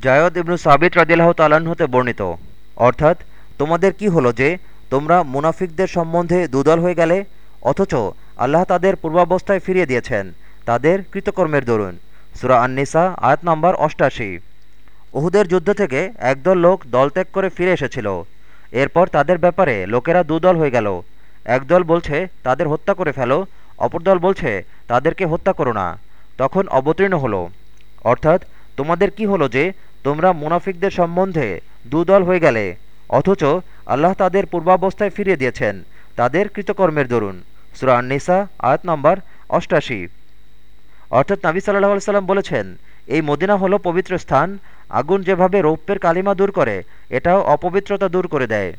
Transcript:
জায়দ ইবনু সাবিত রাদিল্লাহ তালান হতে বর্ণিত, অর্থাৎ, তোমাদের কি হলো যে, তোমরা মুনাফিকদের সম্বন্ধে দুদল হয়ে গেলে, অথচ আল্লাহ তাদের পূর্বাবস্থায় ফিরিয়ে দিয়েছেন, তাদের কৃতকর্মের দরুন। সুরা আননিসা, আয়াত নম্বর অষ্টাশি। উহুদের যুদ্ধ থেকে একদল লোক দল ত্যাগ করে ফিরে এসেছিল। এরপর তাদের ব্যাপারে লোকেরা দুদল হয়ে গেল। একদল বলছে, তাদের হত্যা করে ফেলো। অপর দল বলছে, তাদেরকে হত্যা করো না। তখন অবতীর্ণ হলো। অর্থাৎ তোমাদের কি হলো যে তোমরা মুনাফিকদের সম্বন্ধে দুদল হয়ে গেলে? অথচ আল্লাহ তাদের পূর্বাবস্থায় ফিরিয়ে দিয়েছেন। তাদের কৃতকর্মের দরুন। সুরা আননিসা, আয়াত নম্বর অষ্টাশি। অর্থাৎ নাবি সাল্লাহ সাল্লাম বলেছেন, এই মদিনা হলো পবিত্র স্থান। আগুন যেভাবে রৌপ্যের কালিমা দূর করে, এটাও অপবিত্রতা দূর করে দেয়।